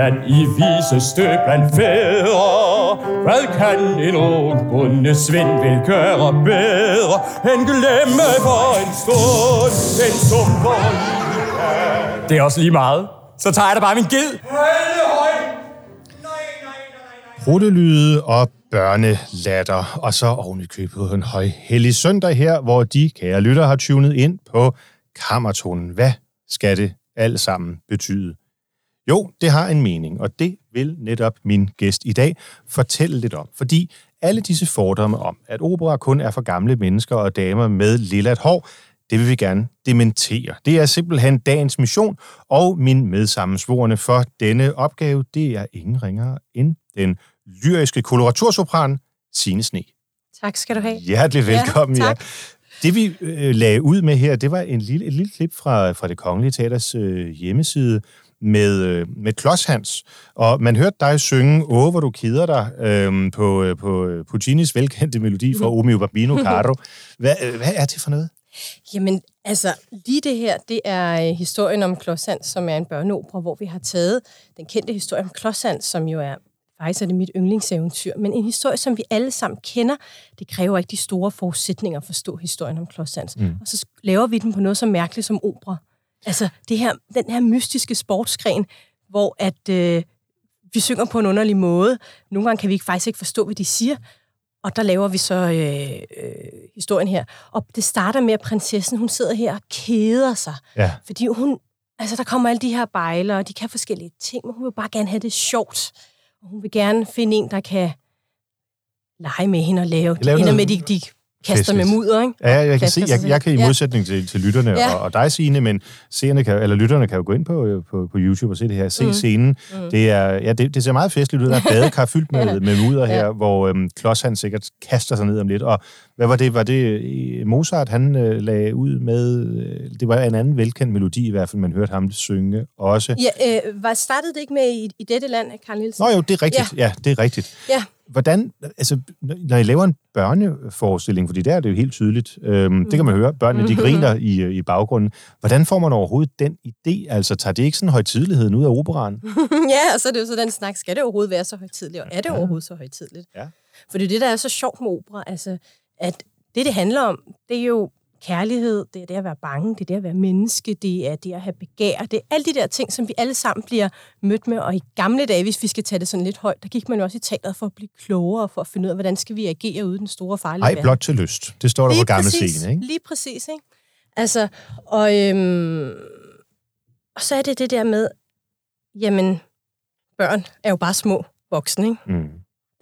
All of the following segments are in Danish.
land, i viseste blandt fædre. Hvad kan en ung bonde Svend vil gøre bedre, end glemme for en stund, den sumper Det er også lige meget. Så tager jeg da bare min ged. Ruttelyde og børnelatter, og så oven i købet en høj hellig søndag her, hvor de kære lytter har tunet ind på kammertonen. Hvad skal det alt sammen betyde? Jo, det har en mening, og det vil netop min gæst i dag fortælle lidt om. Fordi alle disse fordomme om, at opera kun er for gamle mennesker og damer med lillet hår, det vil vi gerne dementere. Det er simpelthen dagens mission, og min medsammensvorene for denne opgave, det er ingen ringere end den lyriske koloratursopran Signe Sne. Tak skal du have. Hjertelig velkommen. Ja, tak. Ja. Det vi øh, lagde ud med her, det var en lille, et lille klip fra, fra det Kongelige Teaters øh, hjemmeside med, øh, med Klodshans. Og man hørte dig synge Åh, hvor du keder dig øh, på, på øh, Puccinis velkendte melodi fra Omeo Bambino Caro. Hvad, øh, hvad er det for noget? Jamen, altså, lige det her, det er øh, historien om Klodsand, som er en børneopera, hvor vi har taget den kendte historie om Klodsand, som jo er faktisk er det mit yndlingseventyr, men en historie, som vi alle sammen kender. Det kræver ikke de store forudsætninger at forstå historien om Klodsand. Mm. Og så laver vi den på noget så mærkeligt som opera. Altså, det her, den her mystiske sportsgren, hvor at øh, vi synger på en underlig måde. Nogle gange kan vi ikke, faktisk ikke forstå, hvad de siger. Og der laver vi så øh, øh, historien her. Og det starter med, at prinsessen, hun sidder her og keder sig. Ja. Fordi hun, altså der kommer alle de her bejler, og de kan forskellige ting, men hun vil bare gerne have det sjovt. Og hun vil gerne finde en, der kan lege med hende og lave, Lave noget med, de, de kaster med mudder, ikke? Ja, jeg kan se, jeg, jeg kan i Ja. modsætning til, til lytterne Ja. og, og dig, Signe, men seerne kan, eller lytterne kan jo gå ind på, øh, på, på YouTube og se det her, se mm. scenen. Mm. Det, er, ja, det, det ser meget festligt ud. Der er badekar fyldt med, med mudder her, Ja. hvor øhm, Klods han sikkert kaster sig ned om lidt. Og hvad var det? Var det øh, Mozart, han øh, lagde ud med... Øh, det var en anden velkendt melodi i hvert fald, man hørte ham synge også. Ja, øh, var, startede det ikke med i, i dette land, Karl Nielsen? Nå jo, det er rigtigt. Ja, ja det er rigtigt. Ja. Hvordan, altså, når I laver en børneforestilling, fordi der er det jo helt tydeligt, øhm, mm. det kan man høre, børnene de griner i, øh, i baggrunden. Hvordan får man overhovedet den idé? Altså, tager det ikke sådan højtidligheden ud af operaen? ja, og så er det jo så den snak, skal det overhovedet være så højtidligt, og er det overhovedet så højtidligt? Ja. For det er det, der er så sjovt med opera, altså, at det, det handler om, det er jo kærlighed, det er det at være bange, det er det at være menneske, det er det at have begær, det er alle de der ting, som vi alle sammen bliver mødt med, og i gamle dage, hvis vi skal tage det sådan lidt højt, der gik man jo også i teateret for at blive klogere, for at finde ud af, hvordan skal vi agere ude i den store farlige Ej, verden. blot til lyst. Det står der på gamle præcis, scene, ikke? Lige præcis, ikke? Altså, og, øhm, og så er det det der med, jamen, børn er jo bare små voksne, ikke? Mm.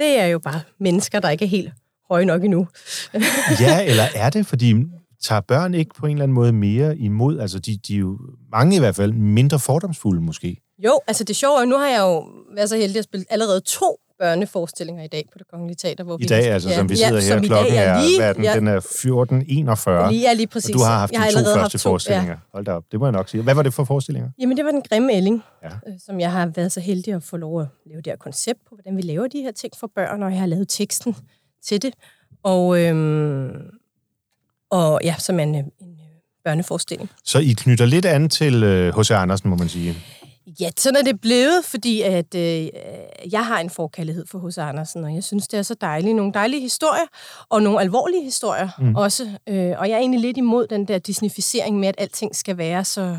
Det er jo bare mennesker, der ikke er helt høje nok endnu. Ja, eller er det, fordi tager børn ikke på en eller anden måde mere imod? Altså, de, de er jo, mange i hvert fald, mindre fordomsfulde måske. Jo, altså det sjove er, nu har jeg jo været så heldig at spille allerede to børneforestillinger i dag på det Kongelige Teater. Hvor I dag, altså, som vi sidder her, som i klokken dag er, lige, hvad er den, ja, den er 14.41. lige, ja, lige præcis. Og du har haft jeg de to første to, forestillinger. Ja. Hold da op, det må jeg nok sige. Hvad var det for forestillinger? Jamen, det var den grimme ælling, Ja. øh, som jeg har været så heldig at få lov at lave det her koncept på, hvordan vi laver de her ting for børn, og jeg har lavet teksten til det. Og, øhm, og ja, som en, øh, en øh, børneforestilling. Så I knytter lidt an til øh, H.C. Andersen, må man sige. Ja, sådan er det blevet, fordi at øh, jeg har en forkærlighed for H.C. Andersen, og jeg synes, det er så dejligt. Nogle dejlige historier, og nogle alvorlige historier mm. også. Øh, og jeg er egentlig lidt imod den der disnificering med, at alting skal være så,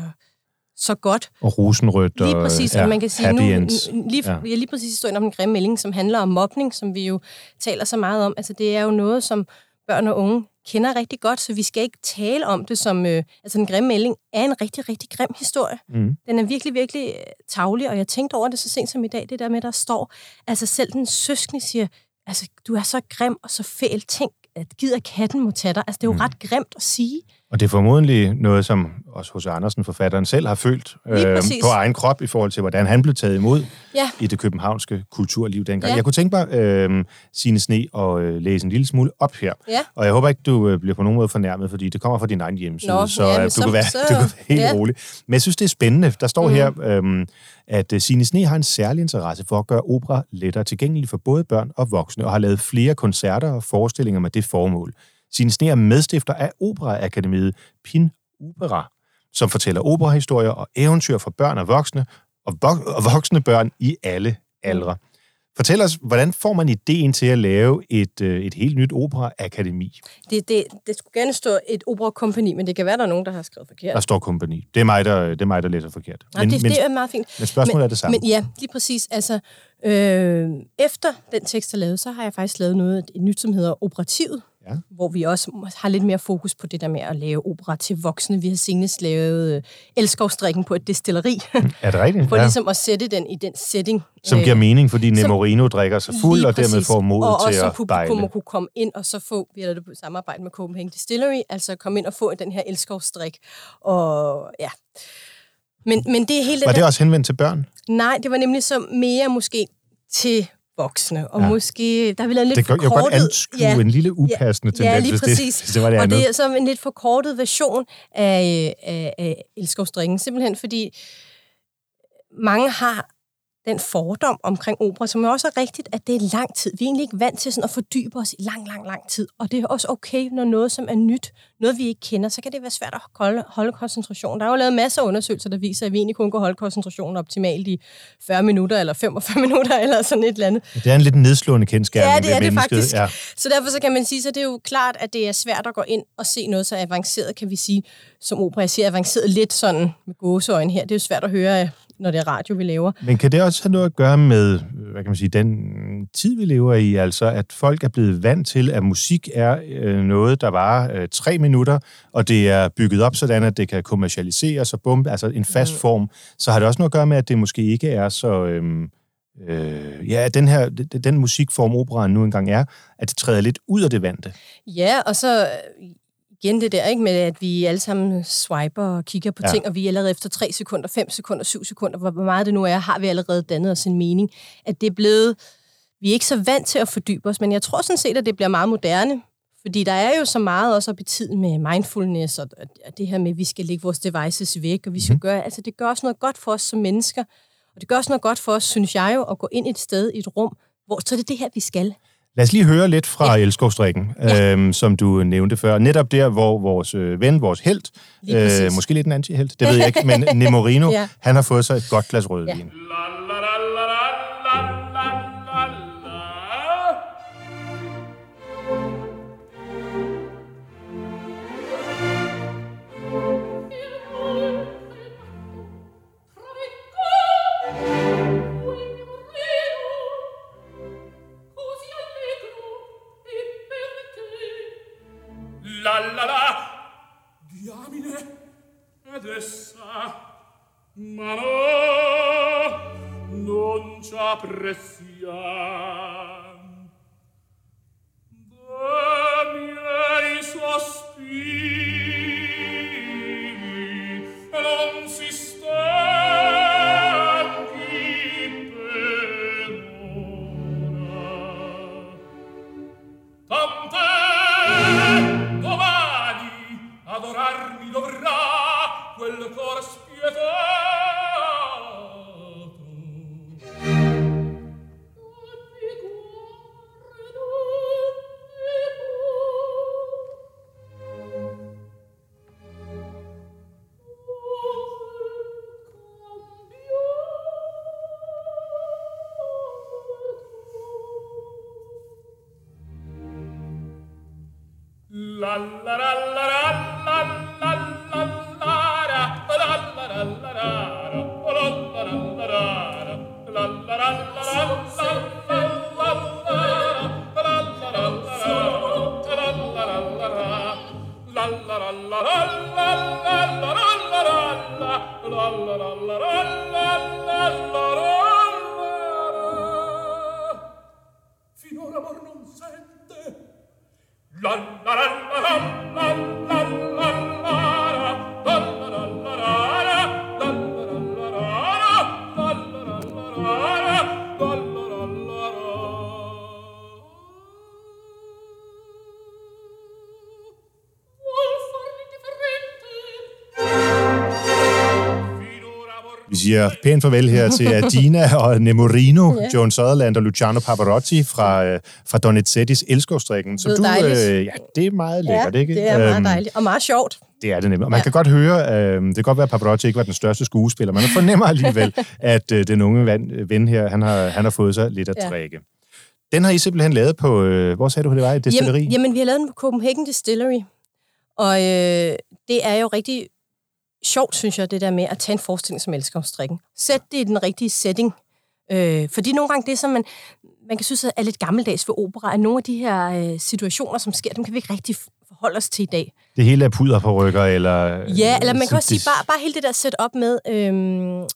så godt. Og rosenrødt Lige og præcis, ja, man kan sige happy nu, ends. lige, Ja. ja. lige præcis historien om den grimme melding, som handler om mobning, som vi jo taler så meget om. Altså det er jo noget, som børn og unge kender rigtig godt, så vi skal ikke tale om det som... Øh, altså den grimme melding er en rigtig, rigtig grim historie. Mm. Den er virkelig, virkelig øh, tavlig, og jeg tænkte over det så sent som i dag, det der med, der står, altså selv den søskende siger, altså du er så grim og så fæl, tænk, at gider katten må tage dig. Altså det er jo Mm. ret grimt at sige. Og det er formodentlig noget, som også H.C. Andersen, forfatteren selv, har følt øh, på egen krop i forhold til, hvordan han blev taget imod Ja. i det københavnske kulturliv dengang. Ja. Jeg kunne tænke mig, øh, Signe Sne, at øh, læse en lille smule op her. Ja. Og jeg håber ikke, du øh, bliver på nogen måde fornærmet, fordi det kommer fra din egen hjemmeside, Nå, så ja, øh, du, så- kan være, så- du kan være helt ja. rolig. Men jeg synes, det er spændende. Der står Mhm. her, øh, at Signe Sne har en særlig interesse for at gøre opera lettere tilgængelig for både børn og voksne, og har lavet flere koncerter og forestillinger med det formål. Signe Sne er medstifter af Operaakademiet Pin Opera, som fortæller operahistorier og eventyr for børn og voksne, og, vok- og voksne børn i alle aldre. Fortæl os, hvordan får man ideen til at lave et, øh, et helt nyt operaakademi? Det, det, det skulle gerne stå et operakompani, men det kan være, der er nogen, der har skrevet forkert. Der står kompani. Det er mig, der, det er mig, der læser forkert. Nej, det, men, det er meget fint. men spørgsmålet men, er det samme. Men ja, lige præcis. Altså, øh, efter den tekst er lavet, så har jeg faktisk lavet noget et nyt, som hedder Operativet, Ja. hvor vi også har lidt mere fokus på det der med at lave opera til voksne. Vi har senest lavet øh, Elskovstrikken på et destilleri, er det rigtigt? for ja. ligesom at sætte den i den setting. Som øh, giver mening, fordi Nemorino drikker sig fuld, og dermed får mod og til at publikum bejle. må kunne komme ind og så få, vi har det på samarbejde med Copenhagen Distillery, altså komme ind og få den her elskovsdrik. Og ja. Men, men det er hele Var den det der, også henvendt til børn? Nej, det var nemlig så mere måske til voksne, og Ja. ja. måske, der har vi lavet en lidt Det kan, jeg kan godt forkortet... anskue ja. en lille upassende tendens, ja, lige hvis, præcis. det, hvis det var det og andet. det er så en lidt forkortet version af, af, af elskovsdrikken, simpelthen fordi mange har den fordom omkring opera, som er også er rigtigt, at det er lang tid. Vi er egentlig ikke vant til sådan at fordybe os i lang, lang, lang tid. Og det er også okay, når noget, som er nyt, noget vi ikke kender, så kan det være svært at holde, holde koncentrationen. Der er jo lavet masser af undersøgelser, der viser, at vi egentlig kun kan holde koncentrationen optimalt i 40 minutter, eller 45 minutter, eller sådan et eller andet. Det er en lidt nedslående kendskærning Ja, det er det faktisk. Ja. Så derfor så kan man sige, så det er jo klart, at det er svært at gå ind og se noget så avanceret, kan vi sige, som opera. Jeg siger avanceret lidt sådan med gåseøjne her. Det er jo svært at høre, når det er radio, vi laver. Men kan det også have noget at gøre med, hvad kan man sige, den tid, vi lever i? Altså, at folk er blevet vant til, at musik er øh, noget, der varer øh, tre minutter, og det er bygget op sådan, at det kan kommercialiseres og bum, altså en fast Mm. form. Så har det også noget at gøre med, at det måske ikke er så... Øh, øh, ja, den her, den musikform, operaen nu engang er, at det træder lidt ud af det vante. Ja, og så igen det der, ikke med at vi alle sammen swiper og kigger på Ja. ting, og vi allerede efter 3 sekunder, 5 sekunder, 7 sekunder, hvor meget det nu er, har vi allerede dannet os en mening. At det er blevet, vi er ikke så vant til at fordybe os, men jeg tror sådan set, at det bliver meget moderne, fordi der er jo så meget også op i tiden med mindfulness, og det her med, at vi skal lægge vores devices væk, og vi skal Mhm. gøre, altså det gør også noget godt for os som mennesker, og det gør også noget godt for os, synes jeg jo, at gå ind et sted, i et rum, hvor så er det det her, vi skal. Lad os lige høre lidt fra ja. Elskovstrikken, Ja. øhm, som du nævnte før. Netop der, hvor vores øh, ven, vores held, præcis. måske lidt en anti-held, det ved jeg ikke, men Nemorino, ja. Ja. han har fået sig et godt glas rødvin. Ja. La la la la la la la la. Diamine ed essa ma no non ci apprezziamo Vi siger pænt farvel her til Adina og Nemorino, Ja. Joan Sutherland og Luciano Pavarotti fra, øh, fra Donizettis Elskovstrikken. Så Det du, lyder dejligt. øh, ja, det er meget lækkert, ja, ikke? det er meget Øhm, dejligt. Og meget sjovt. Det er det nemlig. Og man Ja. kan godt høre, øh, det kan godt være, at Pavarotti ikke var den største skuespiller, men man fornemmer alligevel, at øh, den unge ven, ven her, han har, han har fået sig lidt at Ja. drikke. Den har I simpelthen lavet på, øh, hvor sagde du, det var, et destilleri? Jamen, jamen, vi har lavet den på Copenhagen Distillery. Og øh, det er jo rigtig sjovt, synes jeg, det der med at tage en forestilling som elskovsstrikken. Sæt det i den rigtige setting. Øh, fordi nogle gange det, som man, man kan synes er lidt gammeldags ved opera, er nogle af de her øh, situationer, som sker, dem kan vi ikke rigtig forholde os til i dag. Det hele er puder på rykker, eller... Ja, eller man kan også sige, bare, bare hele det der setup med øhm,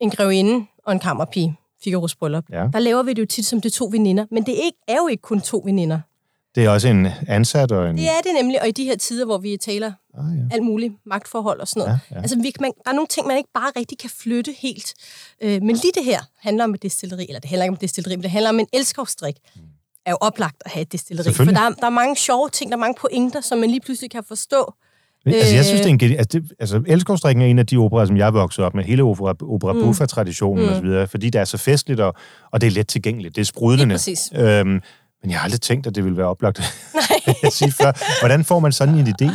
en grevinde og en kammerpige, Figaro's bryllup. Ja. Der laver vi det jo tit som det to veninder, men det er, ikke, er jo ikke kun to veninder. Det er også en ansat og en... Det er det nemlig, og i de her tider, hvor vi taler Ah, ja. alt muligt, magtforhold og sådan noget. Ja, Ja. Altså, vi, man, der er nogle ting, man ikke bare rigtig kan flytte helt. Øh, men lige det her handler om et destilleri, eller det handler ikke om et destilleri, men det handler om en elskovsstrik. Er jo oplagt at have et destilleri. For der, er- der er mange sjove ting, der er mange pointer, som man lige pludselig kan forstå. Altså, jeg synes, Øh. det er en geni- altså, det, altså, Elskovsstrikken er en af de operer, som jeg vokset op med, hele opera, opera Mm. buffa-traditionen Mm. og så videre, fordi det er så festligt, og, og det er let tilgængeligt, det er sprudlende. Præcis. Øhm, men jeg har aldrig tænkt, at det ville være oplagt at sige før. Hvordan får man sådan en idé?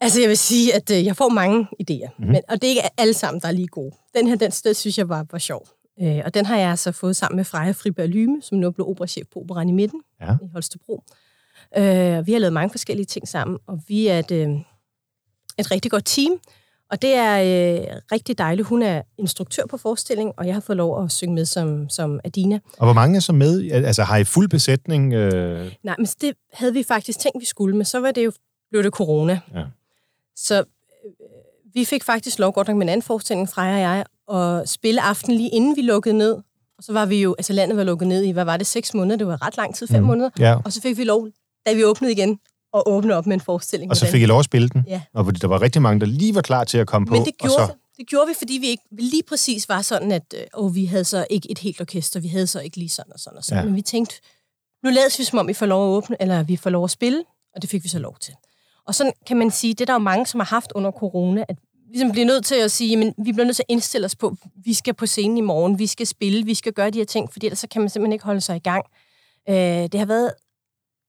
Altså, jeg vil sige, at øh, jeg får mange idéer, Mhm. mm-hmm. men, og det er ikke alle sammen, der er lige gode. Den her, den, den synes jeg var, var sjov. Øh, og den har jeg altså fået sammen med Freja Friberg Lyme, som nu blevet operachef på Operan i Midten Ja. i Holstebro. Øh, vi har lavet mange forskellige ting sammen, og vi er et, øh, et rigtig godt team. Og det er øh, rigtig dejligt. Hun er instruktør på forestilling, og jeg har fået lov at synge med som, som Adina. Og hvor mange er så med? Altså, har I fuld besætning? Øh, Nej, men det havde vi faktisk tænkt, vi skulle, men så var det jo, blev det corona. Ja. Så øh, vi fik faktisk lov, godt nok med en anden forestilling, Freja og jeg, at spille aften lige inden vi lukkede ned. Og så var vi jo, altså landet var lukket ned i, hvad var det, seks måneder? Det var ret lang tid, fem mm. måneder. ja. Og så fik vi lov, da vi åbnede igen, at åbne op med en forestilling. Og så fik I lov at spille den? Ja. Og fordi der var rigtig mange, der lige var klar til at komme på. Men det gjorde, og så, det gjorde vi, fordi vi ikke lige præcis var sådan, at øh, vi havde så ikke et helt orkester, vi havde så ikke lige sådan og sådan og sådan. Ja. Men vi tænkte, nu lades vi som om, vi får lov at åbne, eller vi får lov at spille, og det fik vi så lov til. Og sådan kan man sige, det er der jo mange, som har haft under corona, at ligesom bliver nødt til at sige, men vi bliver nødt til at indstille os på, vi skal på scenen i morgen, vi skal spille, vi skal gøre de her ting, fordi ellers så kan man simpelthen ikke holde sig i gang. Øh, det har været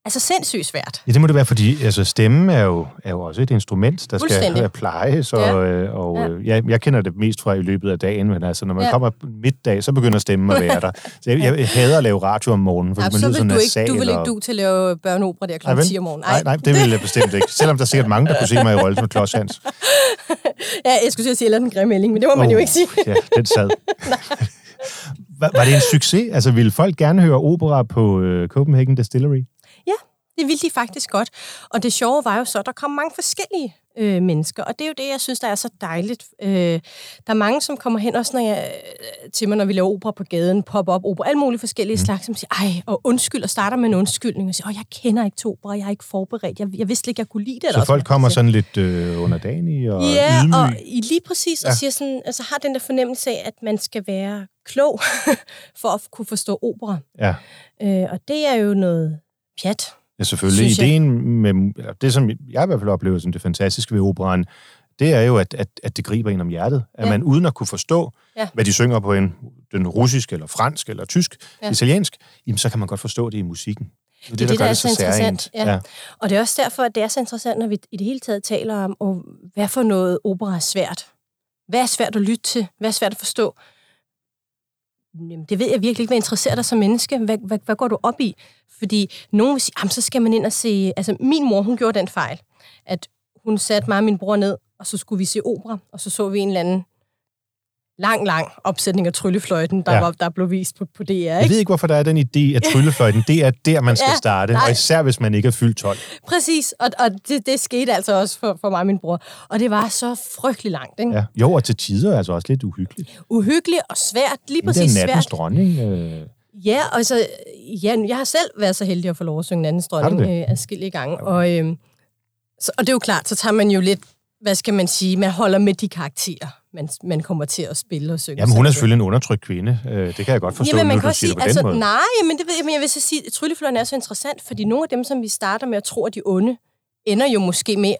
altså sindssygt svært. ja, det må det være, fordi altså, stemmen er jo, er jo også et instrument, der skal Fuldstændig. øh, plejes. Og, Ja. øh, og Ja. jeg, jeg kender det mest fra i løbet af dagen, men altså, når man Ja. kommer middag, så begynder stemmen at være der. Så jeg, jeg hader at lave radio om morgenen, fordi Ja, man lyder så vil du, ikke, nasal. du vil ikke og- du til at lave børneopera der kl. vel? 10 om morgenen. Nej, nej, det vil jeg bestemt ikke. Selvom der er sikkert mange, der kunne se mig i rollen som Klods Hans. Ja, jeg skulle til at sige, eller den grimme men det må man jo ikke sige. Ja, den sad. var, var det en succes? Altså, ville folk gerne høre opera på øh, Copenhagen Distillery? Det ville de faktisk godt. Og det sjove var jo så, at der kom mange forskellige øh, mennesker, og det er jo det, jeg synes, der er så dejligt. Øh, der er mange, som kommer hen, også når jeg, øh, til mig, når vi laver opera på gaden, pop-up opera, alle mulige forskellige mm. slags, som siger, ej, og undskyld, og starter med en undskyldning, og siger, åh, jeg kender ikke opera, jeg er ikke forberedt, jeg, jeg vidste ikke, jeg kunne lide det. eller Så også, folk kommer sådan lidt øh, underdanige og Ja, ydmyge? og i- lige præcis, og Ja. siger sådan, altså har den der fornemmelse af, at man skal være klog for at kunne forstå opera. Ja. Øh, og det er jo noget pjat. Ja, selvfølgelig. Synes jeg. Ideen med, det, som jeg i hvert fald oplever som det fantastiske ved operan, det er jo, at, at, at det griber ind om hjertet. At Ja. man uden at kunne forstå, Ja. hvad de synger på en, den russisk, eller fransk, eller tysk, ja. Ja. italiensk, jamen, så kan man godt forstå det i musikken. Det er det, det, der der gør er det så interessant, særegent. ja. Og det er også derfor, at det er så interessant, når vi i det hele taget taler om, og hvad for noget opera er svært. Hvad er svært at lytte til? Hvad er svært at forstå? Jamen, det ved jeg virkelig ikke, hvad interesserer dig som menneske. Hvad, hvad, hvad går du op i? Fordi nogen vil sige, jamen, så skal man ind og se... Altså, min mor, hun gjorde den fejl, at hun satte mig og min bror ned, og så skulle vi se opera, og så så vi en eller anden lang, lang opsætning af Tryllefløjten, der, Ja. var, der blev vist på, på DR. Jeg Ikke? ved ikke, hvorfor der er den idé, at tryllefløjten, det er der, man skal Ja, starte, nej. og især hvis man ikke er fyldt 12. Præcis, og, og det, det skete altså også for, for mig og min bror. Og det var så frygtelig langt. Ikke? Ja. Jo, og til tider altså også lidt uhyggeligt. Uhyggeligt og svært, lige Men det præcis er nattens svært. dronning. Øh, Ja, og så, ja, jeg har selv været så heldig at få lov at synge Nandens dronning det? øh, adskillige gange. Og, øh, så, og det er jo klart, så tager man jo lidt, hvad skal man sige, man holder med de karakterer, man, man kommer til at spille og synge. jamen, hun er selvfølgelig en undertrykt kvinde. Øh, det kan jeg godt forstå, Jamen, man nu kan du sige, på altså, den måde. nej, men, det, men jeg vil så sige, at tryllefløjen er så interessant, fordi nogle af dem, som vi starter med at tro, at de onde, ender jo måske med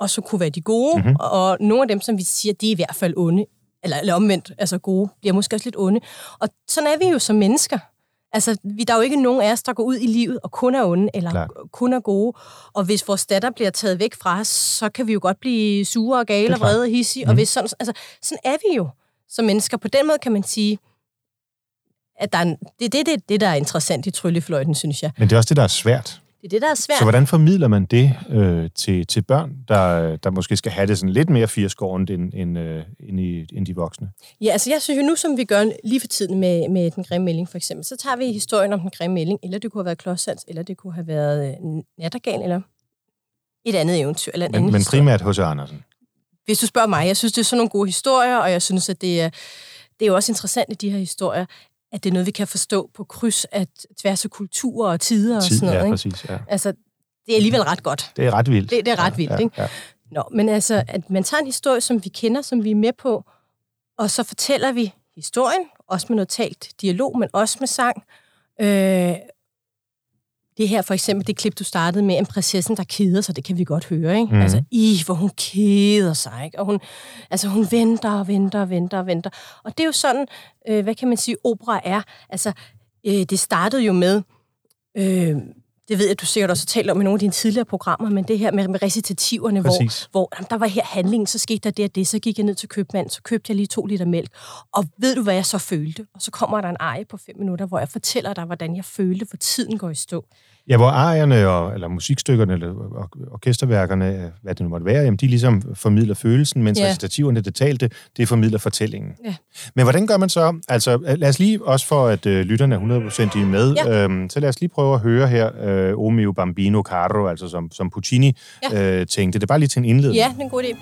at så kunne være de gode, Mhm. mm-hmm. og nogle af dem, som vi siger, de er i hvert fald onde, eller, eller omvendt, altså gode, bliver måske også lidt onde. Og sådan er vi jo som mennesker. Altså, vi, der er jo ikke nogen af os, der går ud i livet og kun er onde, eller Klart. kun er gode. Og hvis vores datter bliver taget væk fra os, så kan vi jo godt blive sure og gale og vrede og hissige. Mm. Og hvis sådan, altså, sådan er vi jo som mennesker. På den måde kan man sige, at der er en, det er det, det, det, der er interessant i tryllefløjten, synes jeg. Men det er også det, der er svært. Det er det, der er svært. Så hvordan formidler man det øh, til, til børn, der, der måske skal have det sådan lidt mere firskårent end, end, øh, end, i, end de voksne? Ja, altså jeg synes jo nu, som vi gør lige for tiden med, med den grimme melding for eksempel, så tager vi historien om den grimme melding, eller det kunne have været Klodshands, eller det kunne have været øh, Nattergal, eller et andet eventyr, eller en Men, anden men historie. primært hos Andersen. Hvis du spørger mig, jeg synes, det er sådan nogle gode historier, og jeg synes, at det er, det er jo også interessant i de her historier, at det er noget, vi kan forstå på kryds af tværs af kulturer og tider og Tid, sådan noget. ja, ikke? præcis. Ja. Altså, det er alligevel ret godt. Det er ret vildt. Det, det er ret ja, vildt, ja, ikke? Ja. Nå, men altså, at man tager en historie, som vi kender, som vi er med på, og så fortæller vi historien, også med noget talt dialog, men også med sang. Øh, det her for eksempel, det klip, du startede med, en prinsessen, der keder sig, det kan vi godt høre, ikke? Mm. Altså, i, hvor hun keder sig, ikke? Og hun, altså, hun venter og venter og venter og venter. Og det er jo sådan, øh, hvad kan man sige, opera er. Altså, øh, det startede jo med, øh, det ved jeg, du sikkert også har talt om i nogle af dine tidligere programmer, men det her med, med recitativerne, hvor, Præcis. hvor jamen, der var her handlingen, så skete der det og det, så gik jeg ned til købmanden, så købte jeg lige to liter mælk. Og ved du, hvad jeg så følte? Og så kommer der en eje på fem minutter, hvor jeg fortæller dig, hvordan jeg følte, for tiden går i stå. Ja, hvor arierne, og, eller musikstykkerne, eller or- orkesterværkerne, øh, hvad det nu måtte være, jamen, de ligesom formidler følelsen, mens Ja. recitativerne, det talte, det formidler fortællingen. Ja. Men hvordan gør man så? Altså, øh, lad os lige, også for at øh, lytterne er 100% i med, Ja. øhm, så lad os lige prøve at høre her, øh, O mio bambino caro, altså som, som Puccini Ja. øh, tænkte. Det er bare lige til en indledning. Ja, det er en god idé.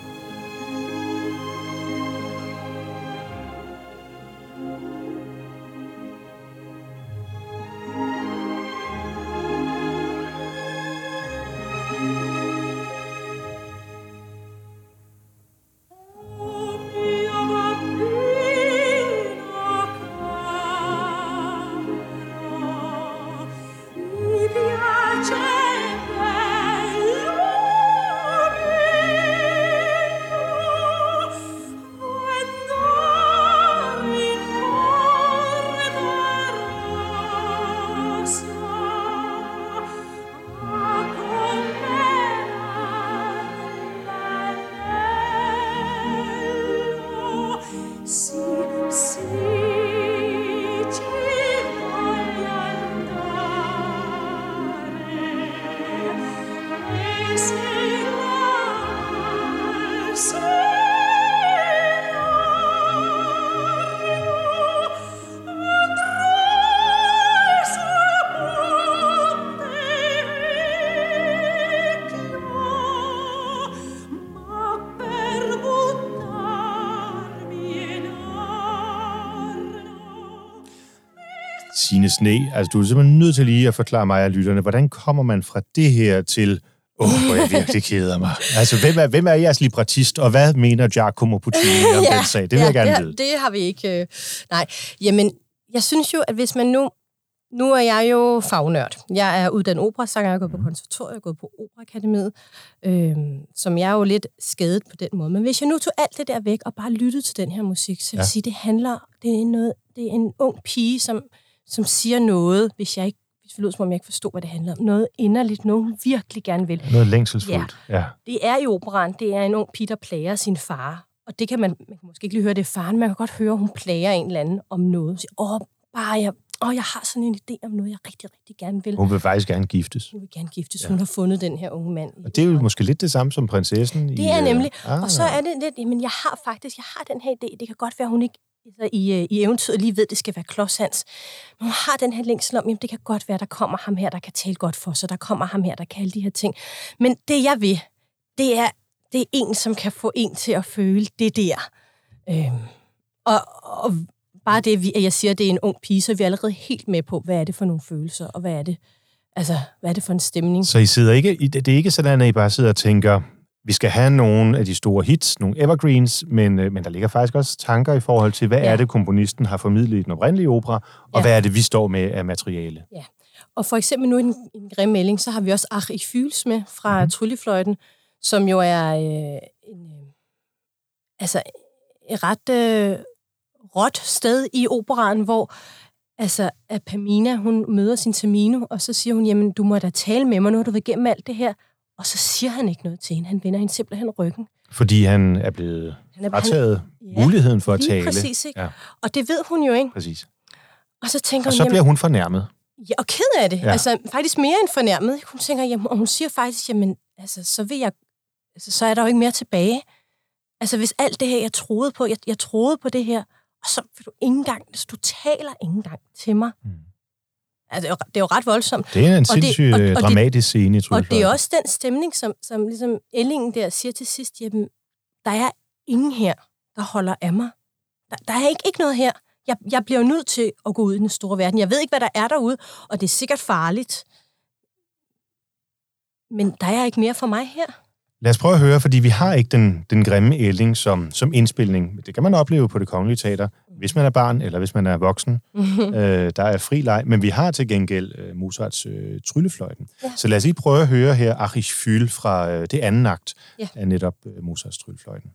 Signe Sne, altså du er simpelthen nødt til lige at forklare mig og lytterne, hvordan kommer man fra det her til, åh, oh, hvor jeg virkelig keder mig. Altså, hvem er, hvem er jeres librettist, og hvad mener Giacomo Puccini om den sag? Det vil jeg gerne det, vide. Det har vi ikke. Øh, nej, jamen, jeg synes jo, at hvis man nu... Nu er jeg jo fagnørd. Jeg er uddannet operasanger, jeg har gået på konservatoriet, jeg har gået på Operakademiet, øh, som jeg er jo lidt skadet på den måde. Men hvis jeg nu tog alt det der væk og bare lyttede til den her musik, så vil jeg Ja. sige, det handler, det er, noget, det er en ung pige, som, som siger noget, hvis jeg ikke hvis det lyder, som om jeg ikke forstår, hvad det handler om. Noget inderligt, noget hun virkelig gerne vil. Noget længselsfuldt. Ja. ja. Det er i operan, det er en ung pige, der plager sin far. Og det kan man, man kan måske ikke lige høre, det er faren, man kan godt høre, hun plager en eller anden om noget. Så, åh, bare jeg, åh, jeg har sådan en idé om noget, jeg rigtig, rigtig gerne vil. Hun vil faktisk gerne giftes. Hun vil gerne giftes. Hun har fundet den her unge mand. i Og det er jo måske lidt det samme som prinsessen. i, Det er øh, nemlig. Ah, Og så er det lidt, jamen jeg har faktisk, jeg har den her idé. Det kan godt være, hun ikke Altså, i, øh, i eventyret lige ved, at det skal være klodshans. Men hun har den her længsel om, jamen det kan godt være, der kommer ham her, der kan tale godt for sig. Der kommer ham her, der kan alle de her ting. Men det jeg vil, det er, det er en, som kan få en til at føle det der. Øhm, og, og bare det, vi- at jeg siger, at det er en ung pige, så er vi allerede helt med på, hvad er det for nogle følelser, og hvad er det, altså, hvad er det for en stemning. Så I sidder ikke, det er ikke sådan, at I bare sidder og tænker, vi skal have nogle af de store hits, nogle evergreens, men, øh, men der ligger faktisk også tanker i forhold til, hvad Ja. ja. er det, komponisten har formidlet i den oprindelige opera, og Ja. hvad er det, vi står med af materiale. Og for eksempel nu i den, i den grimme melding, så har vi også Ach ich Fyls med fra Mhm. mm-hmm. Tryllefløjten, som jo er øh, en, øh, altså, et ret øh, råt sted i operaen, hvor Altså, at Pamina, hun møder sin Tamino, og så siger hun, jamen, du må da tale med mig, nu har du været igennem alt det her. Og så siger han ikke noget til hende. Han vender hende simpelthen ryggen. Fordi han er blevet Han er, frataget Ja, muligheden for at tale. præcis, ikke? Ja, Og det ved hun jo ikke. præcis. Og så tænker Og hun, så jamen, bliver hun fornærmet. Ja, og ked af det. Ja. Ja. Altså, faktisk mere end fornærmet. ikke? Hun tænker, jamen, og hun siger faktisk, jamen, altså, så vil jeg, altså, så er der jo ikke mere tilbage. Altså, hvis alt det her, jeg troede på, jeg, jeg troede på det her, og så vil du ikke engang, altså, du taler ikke engang til mig. Mm. Altså, det, er jo, ret voldsomt. Det er en sindssygt og- øh, og dramatisk scene i Og det er også den stemning, som, som ligesom Ellingen der siger til sidst, jamen, der er ingen her, der holder af mig. Der, der er ikke, ikke noget her. Jeg, jeg bliver nødt til at gå ud i den store verden. Jeg ved ikke, hvad der er derude, og det er sikkert farligt. Men der er ikke mere for mig her. Lad os prøve at høre, fordi vi har ikke den, den grimme ælling som, som indspilning. Det kan man opleve på det kongelige teater, hvis man er barn eller hvis man er voksen. øh, der er fri leg, men vi har til gengæld øh, Mozarts øh, tryllefløjten. Ja. Så lad os lige prøve at høre her Achich Fyl fra øh, det anden akt Ja. af netop øh, Mozarts tryllefløjten.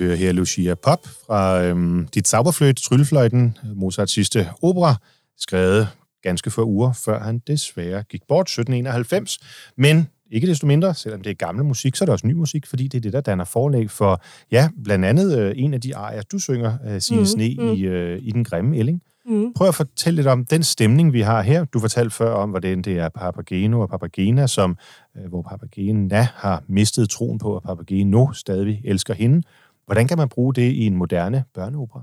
Vi hører her Lucia Pop fra øhm, Dit Sauberfløjt, Tryllefløjten, Mozarts sidste opera, skrevet ganske få uger, før han desværre gik bort, 1791. Men ikke desto mindre, selvom det er gammel musik, så er det også ny musik, fordi det er det, der danner forlæg for, ja, blandt andet øh, en af de arier, du synger, øh, Signe Mhm, Sne, mhm. i, øh, i Den Grimme Ælling. Mm. Prøv at fortælle lidt om den stemning, vi har her. Du fortalte før om, hvordan det er Papageno og Papagena, som, øh, hvor Papagena har mistet troen på, at Papageno stadig elsker hende. Hvordan kan man bruge det i en moderne børneopera?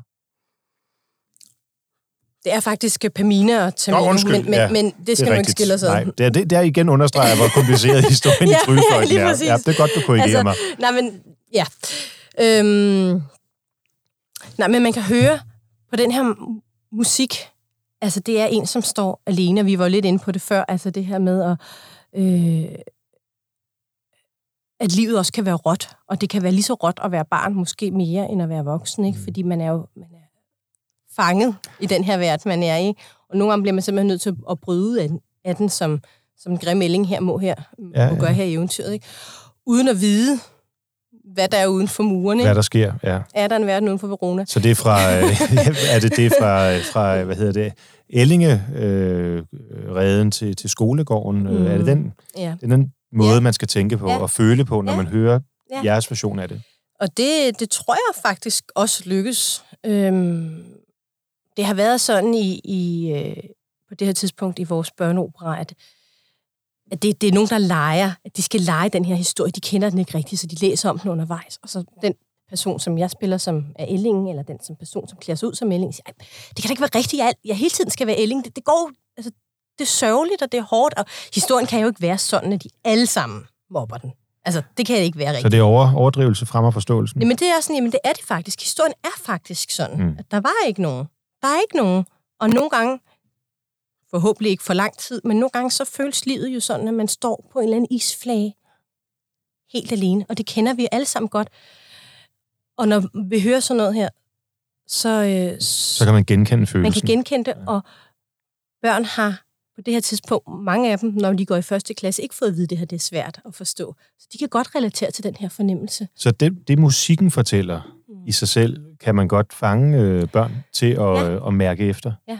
Det er faktisk øh, Pamina og Tamino, Nå, undskyld. men, men, Ja, men det skal nu ikke skille os ad. Nej, det, er, det, det er igen understreger, hvor kompliceret historien Ja, i Tryllefløjten er. Ja, det er godt, du korrigerer mig. Nej, men ja. Øhm, nej, men man kan høre på den her mu- musik, altså det er en, som står alene, og vi var lidt inde på det før, altså det her med at, øh, at livet også kan være råt, og det kan være lige så råt at være barn, måske mere end at være voksen, ikke? fordi man er jo man er fanget i den her verden, man er i, og nogle gange bliver man simpelthen nødt til at bryde ud af den, af den som, som Grim Elling her må, her, Ja, må ja. gøre her i eventyret, ikke? uden at vide, hvad der er uden for murene. Hvad der sker, ja. Er der en verden uden for Verona? Så det er fra, øh, er det det fra, fra hvad hedder det, Ellinge øh, reden til, til skolegården? Mm. Er det den, Ja. det er den måde, Ja. man skal tænke på Ja. og føle på, når Ja. man hører Ja. jeres version af det? Og det, det tror jeg faktisk også lykkes. Øhm, det har været sådan i, i øh, på det her tidspunkt i vores børneopera, at, at det, det er nogen, der leger, at de skal lege den her historie. De kender den ikke rigtigt, så de læser om den undervejs. Og så den person, som jeg spiller, som er Elling, eller den som person, som klæder sig ud som Elling, siger, "Ej, det kan da ikke være rigtigt, jeg, jeg hele tiden skal være Elling. Det, det går, altså, det er sørgeligt, og det er hårdt, og historien kan jo ikke være sådan, at de alle sammen mobber den. Altså, det kan ikke være rigtigt. Så det er over, overdrivelse fremmer forståelsen? Jamen det er sådan, jamen det er det faktisk. Historien er faktisk sådan, Mm. mm. at der var ikke nogen. Der er ikke nogen. Og nogle gange, forhåbentlig ikke for lang tid, men nogle gange så føles livet jo sådan, at man står på en eller anden isflage helt alene. Og det kender vi alle sammen godt. Og når vi hører sådan noget her, så, øh, Så kan man genkende følelsen. man kan genkende det, og børn har på det her tidspunkt, mange af dem, når de går i første klasse, ikke fået at vide, at det her det er svært at forstå. Så de kan godt relatere til den her fornemmelse. Så det, det musikken fortæller i sig selv, kan man godt fange øh, børn til at, ja. Ja. at mærke efter. Ja.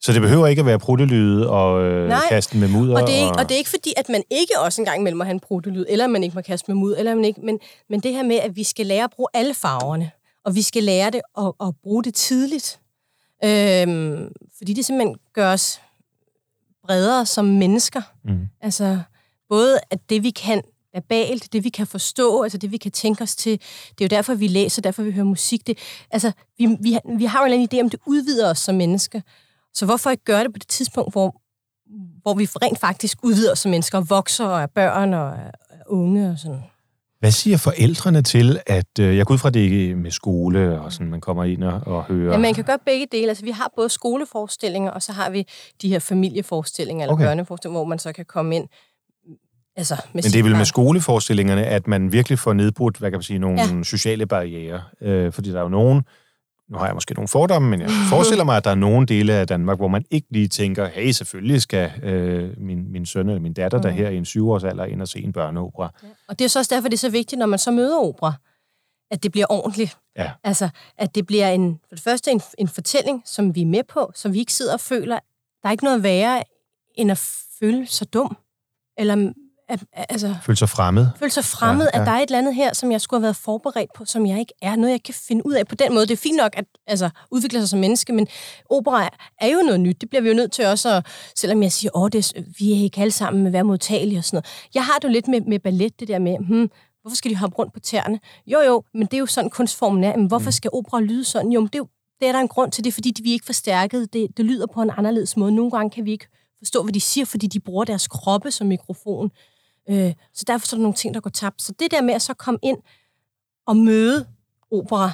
Så det behøver ikke at være pruttelyde og øh, Nej. kasten med mudder. Og det, er ikke, og det er ikke fordi, at man ikke også engang imellem må have en protolyd, eller man ikke må kaste med mud, eller man ikke, men, men det her med, at vi skal lære at bruge alle farverne, og vi skal lære det at, at bruge det tidligt. Øhm, fordi det simpelthen gør os bredere som mennesker. Mm. Altså, både at det, vi kan verbalt, det vi kan forstå, altså det vi kan tænke os til, det er jo derfor, vi læser, derfor vi hører musik. Det, altså, vi, vi, har- vi har jo en eller anden idé om, det udvider os som mennesker. Så hvorfor ikke gøre det på det tidspunkt, hvor, hvor vi rent faktisk udvider os som mennesker, og vokser og er børn og er unge og sådan. Hvad siger forældrene til, at øh, jeg går ud fra det med skole, og sådan, man kommer ind og, og hører... Ja, man kan gøre begge dele. Altså, vi har både skoleforestillinger, og så har vi de her familieforestillinger, eller Okay. børneforestillinger, hvor man så kan komme ind altså, med Men det er vel med skoleforestillingerne, at man virkelig får nedbrudt, hvad kan man sige, nogle. Ja. sociale barriere. Øh, fordi der er jo nogen, nu har jeg måske nogle fordomme, men jeg forestiller mig, at der er nogle dele af Danmark, hvor man ikke lige tænker, hey, selvfølgelig skal øh, min, min søn eller min datter, der Mm. her i en syvårsalder, ind og se en børneopera. Og det er så også derfor, det er så vigtigt, når man så møder opera, at det bliver ordentligt. Ja. Altså, at det bliver en, for det første en, en fortælling, som vi er med på, så vi ikke sidder og føler, der er ikke noget værre, end at føle sig dum. Eller at, altså, Føle sig fremmed. føle sig fremmed, Ja, ja, at der er et eller andet her, som jeg skulle have været forberedt på, som jeg ikke er. Noget, jeg kan finde ud af på den måde. Det er fint nok at altså, udvikle sig som menneske, men opera er jo noget nyt. Det bliver vi jo nødt til også, at, selvom jeg siger, åh, det vi er ikke alle sammen med hver modtagelige og sådan noget. Jeg har det jo lidt med, med ballet, det der med, hmm, hvorfor skal de hoppe rundt på tæerne? Jo, jo, men det er jo sådan kunstformen er. Men hvorfor skal opera lyde sådan? Jo, men det er, jo, det er der en grund til det, fordi vi ikke forstærket. Det, det lyder på en anderledes måde. Nogle gange kan vi ikke forstå, hvad de siger, fordi de bruger deres kroppe som mikrofon. Øh, så derfor så er der nogle ting, der går tabt. Så det der med at så komme ind og møde opera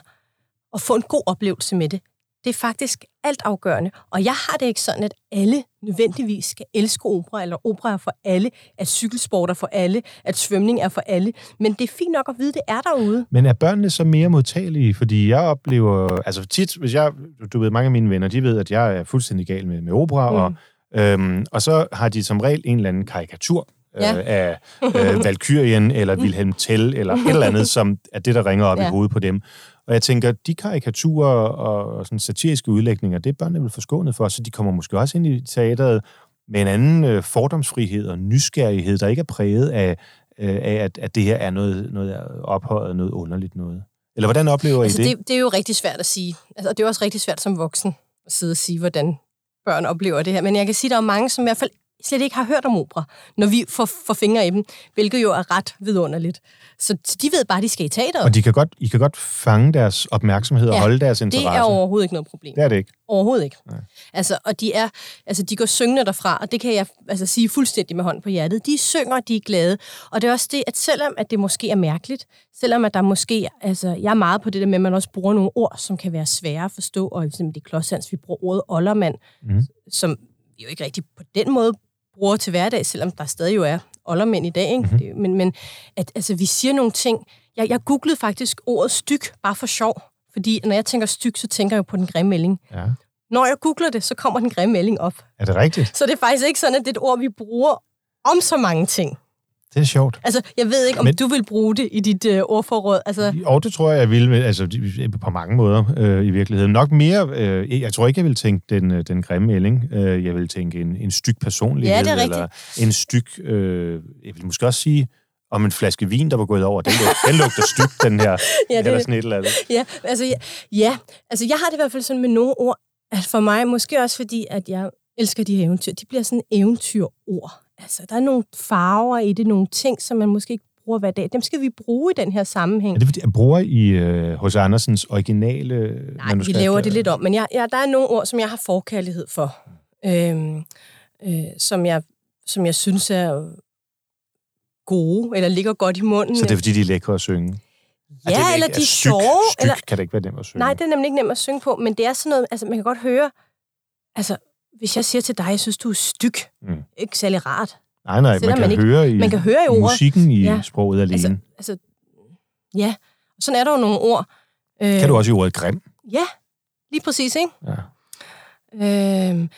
og få en god oplevelse med det, det er faktisk alt afgørende. Og jeg har det ikke sådan, at alle nødvendigvis skal elske opera, eller opera er for alle, at cykelsport er for alle, at svømning er for alle. Men det er fint nok at vide, det er derude. Men er børnene så mere modtagelige? Fordi jeg oplever, altså tit, hvis jeg, du ved, mange af mine venner, de ved, at jeg er fuldstændig gal med, med opera, mm. og, øhm, og så har de som regel en eller anden karikatur Ja. øh, af øh, Valkyrien, eller Wilhelm Tell, eller et eller andet, som er det, der ringer op ja. i hovedet på dem. Og jeg tænker, de karikaturer og, og sådan satiriske udlægninger, det er børnene vel forskånet for, så de kommer måske også ind i teateret med en anden øh, fordomsfrihed og nysgerrighed, der ikke er præget af, øh, af at, at det her er noget, noget ophøjet, noget underligt noget. Eller hvordan oplever I Altså, det? det, det er jo rigtig svært at sige. Altså, og det er jo også rigtig svært som voksen at sidde og sige, hvordan børn oplever det her. Men jeg kan sige, at der er mange, som i hvert fald slet ikke har hørt om opera, når vi får, får fingre i dem, hvilket jo er ret vidunderligt. Så de ved bare, at de skal i teateret. Og de kan godt, I kan godt fange deres opmærksomhed og Ja, holde deres det interesse. er overhovedet ikke noget problem. det er det ikke. Overhovedet ikke. Nej. Altså, og de er, altså, de går syngende derfra, og det kan jeg altså, sige fuldstændig med hånd på hjertet. De synger, de er glade. Og det er også det, at selvom at det måske er mærkeligt, selvom at der måske, altså, jeg er meget på det der med, at man også bruger nogle ord, som kan være svære at forstå, og eksempel i Klodshands, vi bruger ordet oldermand, mm. som jo ikke rigtig på den måde bruger til hverdag, selvom der stadig jo er oldermænd i dag. Ikke? Mm-hmm. Det, men men at, altså, vi siger nogle ting. Jeg, jeg googlede faktisk ordet styk, bare for sjov. Fordi når jeg tænker styk, så tænker jeg jo på den grimme melding. Ja. Når jeg googler det, så kommer den grimme melding op. Er det rigtigt? Så det er faktisk ikke sådan, at det er et ord, vi bruger om så mange ting. Det er sjovt. Altså, jeg ved ikke, om Men- du vil bruge det i dit øh, ordforråd. Altså, Og det tror jeg, jeg vil, altså på mange måder øh, i virkeligheden. Nok mere, øh, jeg tror ikke, jeg vil tænke den, øh, den grimme ælling. Øh, jeg vil tænke en, en styk personlighed. Ja, det er Eller en styk, øh, jeg vil måske også sige, om en flaske vin, der var gået over. Den, lug, den lugter styk, den her. Ja, Eller det- sådan et eller andet. ja, altså, ja, ja, altså, jeg har det i hvert fald sådan med nogle ord, at for mig, måske også fordi, at jeg elsker de her eventyr, de bliver sådan eventyrord. Altså, der er nogle farver i det, nogle ting, som man måske ikke bruger hver dag. Dem skal vi bruge i den her sammenhæng. Er det fordi, jeg bruger i øh, hos Andersens originale Nej, vi manuskript? laver det lidt om, men jeg, jeg, der er nogle ord, som jeg har forkærlighed for, øhm, øh, som, jeg, som jeg synes er gode, eller ligger godt i munden. Så det er fordi, de er lækre at synge? ja, det er eller de er sjove. Styk Eller, kan det ikke være nemt at synge. nej, det er nemlig ikke nemt at synge på, men det er sådan noget, altså man kan godt høre, altså hvis jeg siger til dig, jeg synes, du er styk, Mm. ikke særlig rart. nej, nej, man kan, man ikke- høre i, man kan høre i ordet. musikken i Ja. sproget alene. Altså, altså, ja, sådan er der jo nogle ord. Øh, kan du også i ordet grim? Ja, lige præcis, ikke? Ja. Øhm,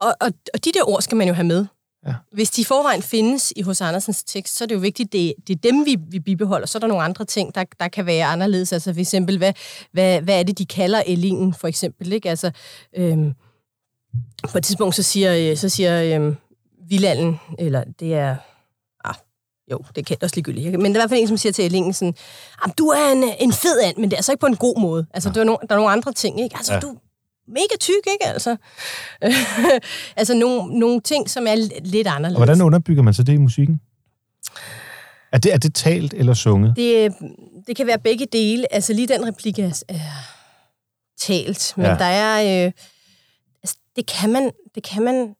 og, og, og de der ord skal man jo have med. Ja. Hvis de i forvejen findes i hos Andersens tekst, så er det jo vigtigt, det, det er dem, vi, vi bibeholder. Så er der nogle andre ting, der, der kan være anderledes. Altså for eksempel, hvad, hvad, hvad er det, de kalder ellingen, for eksempel? Ikke? Altså, øhm, på et tidspunkt, så siger, øh, så siger øhm, Vilanden, eller det er... Ah, jo, det kan også ligegyldigt. Men der er i hvert fald en, som siger til ellingen sådan, "Jamen, du er en, en fed and, men det er altså ikke på en god måde. Altså, der, er nogle, der er nogle andre ting, ikke? Altså, Ja. ja. du mega tyk, ikke? Altså, altså nogle, nogle ting, som er lidt- anderledes. Og hvordan underbygger man så det i musikken? Er det, er det talt eller sunget? Det, det kan være begge dele. Altså lige den replik er, er talt, men Ja. ja. der er... Øh, det, kan man, det kan man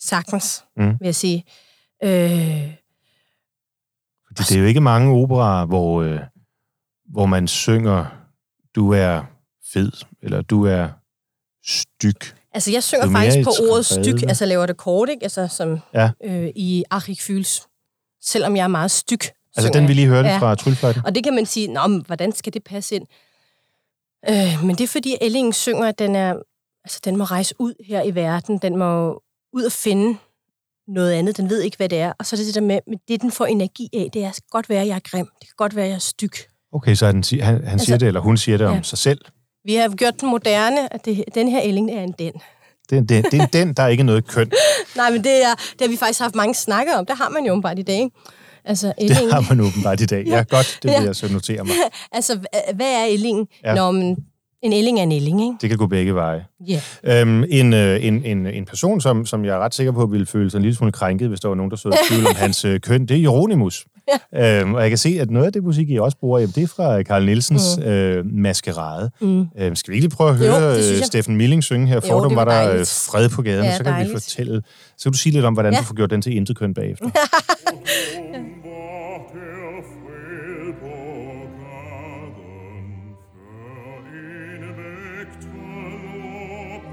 sagtens, Mm. vil jeg sige. Øh, Fordi det er jo ikke mange operaer, hvor, øh, hvor man synger, du er fed, eller du er styk. altså jeg synger er faktisk på ordet styk, altså laver det kort, ikke? Altså som Ja. øh, i Achik Fyls. Selvom jeg er meget styk. Altså den, vi lige hørte Ja. fra Tryllfløjten. Og det kan man sige, Nå, men hvordan skal det passe ind? Øh, men det er fordi, Ellingen synger, at den, er, altså, den må rejse ud her i verden. Den må ud og finde noget andet. Den ved ikke, hvad det er. Og så er det det der med, med det, den får energi af, det er, det godt være, at jeg er grim. Det kan godt være, at jeg er styk. Okay, så han, han, han altså, siger det, eller hun siger det om Ja. sig selv. Vi har gjort den moderne, at det, den her Elling er en den. Det, det, det er den, der er ikke noget køn. Nej, men det, er, det har vi faktisk haft mange snakke om. Det har man jo åbenbart i dag, ikke? Altså, Det Ellingen, har man åbenbart i dag. Ja, godt, det vil Ja. jeg så notere mig. altså hva- hvad er Ellingen? Ja. Ja. Nå, men en Elling er en Elling, ikke? Det kan gå begge veje. Ja. Øhm, en, øh, en, en, en person, som, som jeg er ret sikker på, ville føle sig en lille smule krænket, hvis der var nogen, der så tvivl om hans øh, køn, det er Jeronimus. Ja. Øhm, og jeg kan se, at noget af det musik, I også bruger, jamen, det er fra Carl Nielsens mm. øh, Maskerade. Mm. Øhm, skal vi ikke lige prøve at Jo, høre øh, jeg. Steffen Milling synge her? Jo, Fordom var var der øh, dejligt. fred på gaden, Ja, så kan vi dejligt. fortælle. Så kan du sige lidt om, hvordan Ja. du får gjort den til intet køn bagefter.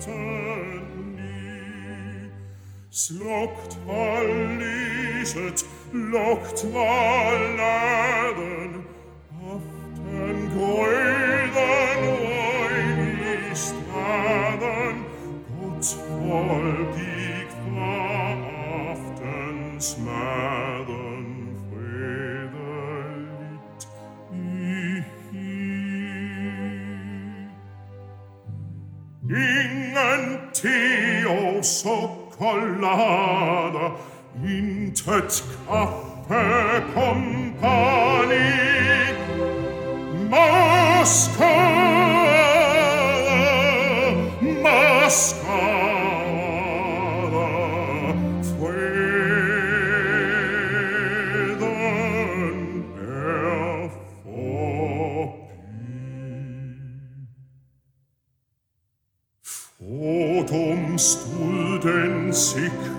vergessen nie. Slockt mal lockt mal oft auf goldan grünen Räumlich gut Gott voll Pik wahrhaftens in innentio soccollada intet caffè compani mascara mascara den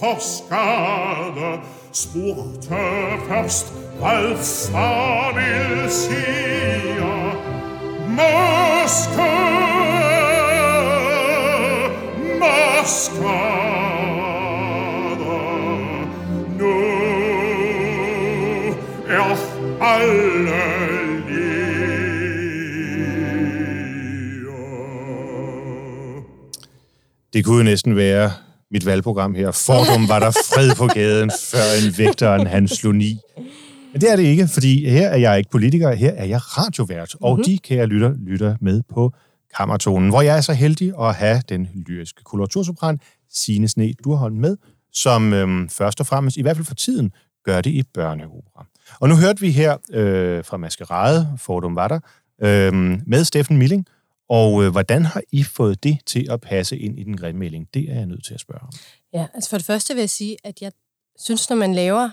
forskade, spurgte først, hvad far vil sige. Moske, maskade, nu er alle. Det kunne jo næsten være mit valgprogram her. Fordum var der fred på gaden, før en vægteren han slog ni. Men det er det ikke, fordi her er jeg ikke politiker, her er jeg radiovært, og mm-hmm. de kære lytter lytter med på Kammertonen, hvor jeg er så heldig at have den lyriske koloratursopran Signe Sne Durholm med, som øhm, først og fremmest, i hvert fald for tiden, gør det i børneopera. Og nu hørte vi her øh, fra Maskerade, Fordum var der, øh, med Steffen Milling, og øh, hvordan har I fået det til at passe ind i den grenmelding? Det er jeg nødt til at spørge om. Ja, altså for det første vil jeg sige, at jeg synes, når man laver...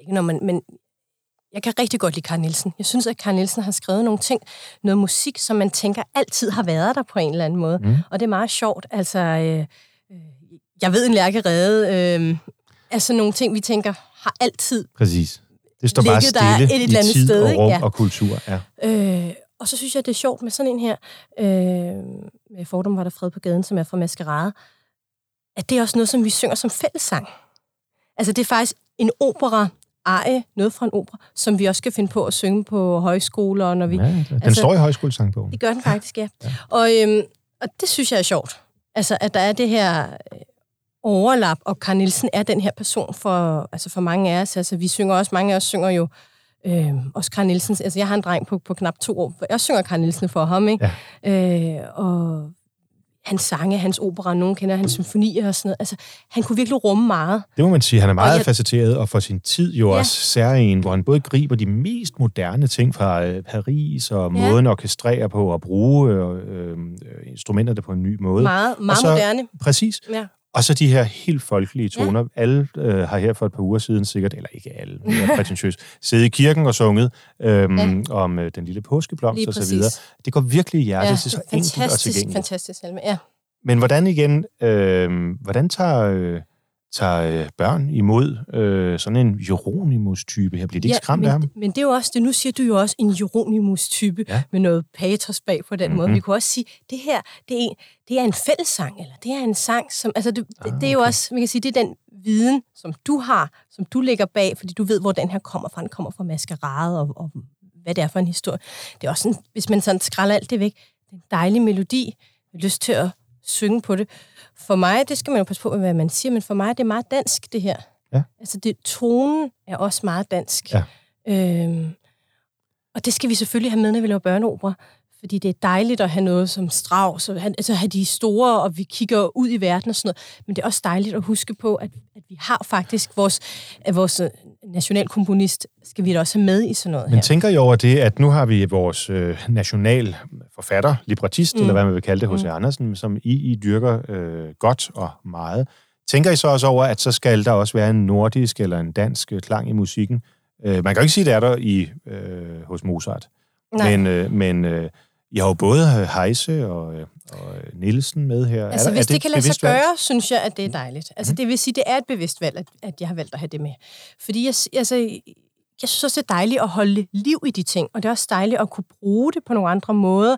Ikke når man, men jeg kan rigtig godt lide Karl Nielsen. Jeg synes, at Karl Nielsen har skrevet nogle ting, noget musik, som man tænker altid har været der på en eller anden måde. Mm. Og det er meget sjovt. Altså, øh, øh, jeg ved en lærkerede. Øh, altså nogle ting, vi tænker, har altid Præcis. Det står bare ligget der stille et eller andet i tid sted, og rum Ja. og kultur. Ja. Øh, og så synes jeg, det er sjovt med sådan en her, øh, med Fordum var der fred på gaden, som er fra Maskerade, at det er også noget, som vi synger som fællessang. Altså det er faktisk en opera, arie, noget fra en opera, som vi også skal finde på at synge på højskoler, når vi... Ja, den altså- står i højskolesangbogen. Det gør den faktisk, ja. ja. Og, øhm, og det synes jeg er sjovt. Altså, at der er det her øh, overlap, og Karl Nielsen er den her person for, altså for mange af os. Altså, vi synger også, mange af os synger jo øh, også Karl Nielsens, altså jeg har en dreng på, på knap to år, jeg synger Karl Nielsen for ham, ikke? Ja. Øh, og hans sange, hans opera, nogen kender hans symfonier og sådan noget. Altså, han kunne virkelig rumme meget. Det må man sige. Han er meget Og jeg... facetteret, og for sin tid jo ja. Også særlig hvor han både griber de mest moderne ting fra øh, Paris, og Ja. måden at orkestrere på, og bruge øh, øh, instrumenterne på en ny måde. Meget, meget så- moderne. Præcis. Ja. Og så de her helt folkelige toner. Ja. Alle øh, har her for et par uger siden sikkert, eller ikke alle, det er prætentiøst, siddet i kirken og sunget øhm, ja. om øh, den lille påskeblomst og så videre. Det går virkelig i hjertet, Ja, det er så enkelt og fantastisk, tilgængeligt. fantastisk salme. Ja. Men hvordan igen, øh, hvordan tager, øh, tager øh, børn imod øh, sådan en Jeronimus-type her? Bliver de ikke skræmt men, af ham? Men det er jo også, det, nu siger du jo også en Jeronimus-type Ja. ja. med noget patos bag på den mm-hmm. måde. Vi kunne også sige, det her, det er, en, det er en fællessang, eller det er en sang, som, altså det, Ah, ah, det er jo okay. også, man kan sige, det er den viden, som du har, som du lægger bag, fordi du ved, hvor den her kommer fra. Den kommer fra maskerade, og, og hvad det er for en historie. Det er også sådan, hvis man sådan skræller alt det væk, det er en dejlig melodi, jeg har lyst til at synge på det. For mig, det skal man jo passe på med, hvad man siger, men for mig det er meget dansk, det her. Ja. Altså, det, tonen er også meget dansk. Ja. Øhm, og det skal vi selvfølgelig have med, når vi laver børneopera. Fordi det er dejligt at have noget som Strauss, og han- altså have de store, og vi kigger ud i verden og sådan noget. Men det er også dejligt at huske på, at, at vi har faktisk vores, at vores øh, nationalkomponist, skal vi da også have med i sådan noget Men her. tænker I over det, at nu har vi vores øh, national forfatter, librettist, mm. eller hvad man vil kalde det, H.C. Mm. Andersen, som I, I dyrker øh, godt og meget. Tænker I så også over, at så skal der også være en nordisk eller en dansk øh, klang i musikken? Øh, man kan jo ikke sige, det er der i, øh, hos Mozart. Nej. Men, øh, men øh, I har jo både Heise og, øh, og Nielsen med her. Altså, er der, hvis er det, det kan lade sig bevidst valg? gøre, synes jeg, at det er dejligt. Altså, det vil sige, det er et bevidst valg, at, at jeg har valgt at have det med. Fordi jeg, altså, jeg synes også, det er dejligt at holde liv i de ting, og det er også dejligt at kunne bruge det på nogle andre måder.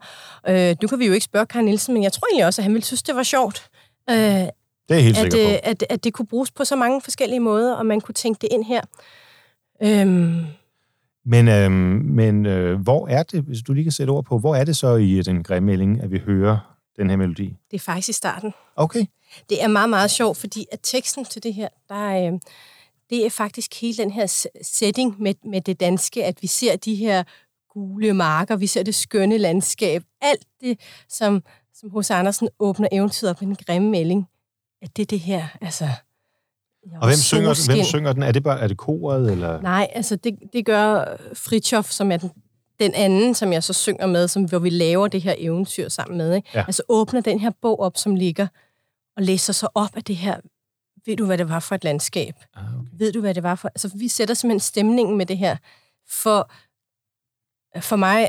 Øh, nu kan vi jo ikke spørge Karl Nielsen, men jeg tror egentlig også, at han ville synes, det var sjovt. Øh, Det er helt at, sikker øh, på. at, at det kunne bruges på så mange forskellige måder, og man kunne tænke det ind her. Øhm, Men, øh, men øh, hvor er det, hvis du lige kan sætte ord på, hvor er det så i den grimme ælling, at vi hører den her melodi? det er faktisk i starten. Okay. Det er meget, meget sjovt, fordi at teksten til det her, der er, øh, det er faktisk hele den her setting med, med det danske, at vi ser de her gule marker, vi ser det skønne landskab, alt det, som, som hos Andersen åbner eventyret op med den grimme melding, at det er det her, altså... Og hvem synger, den? hvem synger den? Er det, bare, er det koret, eller? Nej, altså det, det gør Fritjof, som er den, den anden, som jeg så synger med, som, hvor vi laver det her eventyr sammen med. Ikke? Ja. Altså åbner den her bog op, som ligger, og læser så op af det her. Ved du, hvad det var for et landskab? Ah, okay. Ved du, hvad det var for... Altså, vi sætter simpelthen stemningen med det her. For, for mig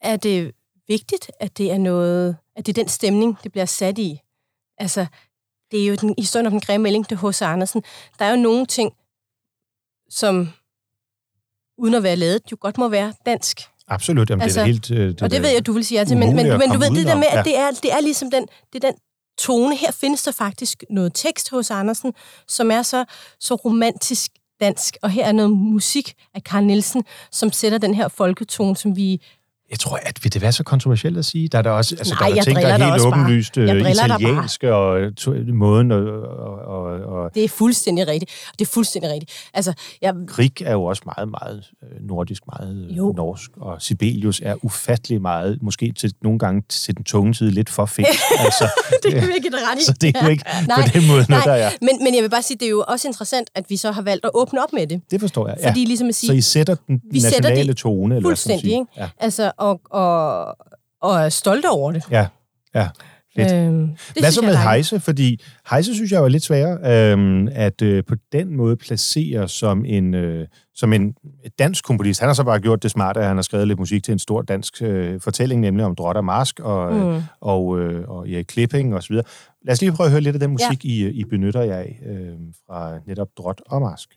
er det vigtigt, at det er noget... At det er den stemning, det bliver sat i. Altså, det er jo den historien om den grimme melding til H.C. Andersen. Der er jo nogle ting, som uden at være lavet, jo godt må være dansk. Absolut, Jamen, Altså, det er da helt... øh, Det Og det ved jeg, du vil sige ja til, men, men, men du ved, det der med, Ja. at det er, det er ligesom den, det er den tone. Her findes der faktisk noget tekst hos Andersen, som er så, så romantisk dansk, og her er noget musik af Carl Nielsen, som sætter den her folketone, som vi... Jeg tror, at vil det være så kontroversielt at sige? Der er der også altså, Nej, der er ting, der er helt åbenlyst øh, bare. italienske, og øh, to- måden, og, og, og, Det er fuldstændig rigtigt. Det er fuldstændig rigtigt. Altså, jeg, Grieg er jo også meget, meget øh, nordisk, meget Jo. norsk, og Sibelius er ufattelig meget, måske til nogle gange til den tunge side lidt for fedt. altså, det kan vi ikke ret i. så det er jo ikke Nej, på den måde noget, der er. Men, men jeg vil bare sige, det er jo også interessant, at vi så har valgt at åbne op med det. Det forstår jeg. Fordi ja. ligesom at sige, Så I sætter den vi sætter nationale det tone? Eller hvad fuldstændig, sige? ikke? Ja. Altså, og, og, og er stolte over det. ja, ja. Fedt. Øhm, det Hvad så med. Heise? Fordi Heise synes jeg jo er lidt sværere øhm, at øh, på den måde placere som en, øh, som en dansk komponist. Han har så bare gjort det smarte, at han har skrevet lidt musik til en stor dansk øh, fortælling, nemlig om Drot og Mask og, mm. øh, og, øh, og Erik Klipping og så videre. Lad os lige prøve at høre lidt af den musik, ja. I, I benytter jer af øh, fra netop Drot og Mask.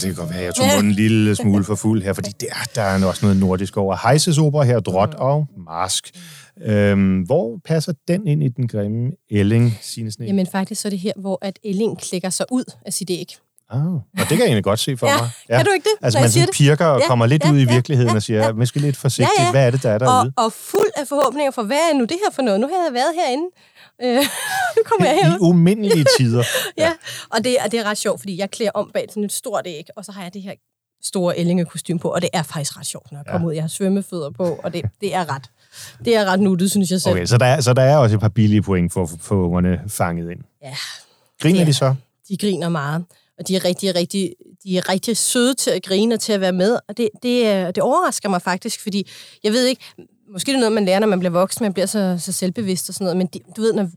Det kan godt være, jeg tog munden en lille smule for fuld her, fordi der, der er også noget nordisk over. Heises opera her, Drot og Mask. Øhm, hvor passer den ind i den grimme ælling, Signe Sne? Jamen faktisk så er det her, hvor at Elling klikker sig ud af sit æg. Ah, og det kan jeg egentlig godt se for Ja, mig. kan du ikke det, Altså man siger pirker og Ja, kommer lidt ja, ud i ja, virkeligheden ja, og siger, ja. måske lidt forsigtigt, Ja, ja. hvad er det, der er Og, derude? og fuld af forhåbninger for, hvad er nu det her for noget? Nu har jeg været herinde. Øh, nu kommer jeg I herud. umindelige tider. Ja, og det, og det er ret sjovt, fordi jeg klæder om bag sådan et stort æg, og så har jeg det her store ællingekostyme på, og det er faktisk ret sjovt, når jeg kommer ud. Jeg har svømmefødder på, og det, det er ret det er ret nuttet, synes jeg selv. Okay, så der, er, så der er også et par billige point for at få ungerne fanget ind. Ja, Griner Ja. de så? de griner meget, og de er rigtig, rigtig, de er rigtig søde til at grine og til at være med, og det, det, det overrasker mig faktisk, fordi jeg ved ikke, måske det er noget, man lærer, når man bliver voksen, man bliver så, så selvbevidst og sådan noget, men de, du ved, når,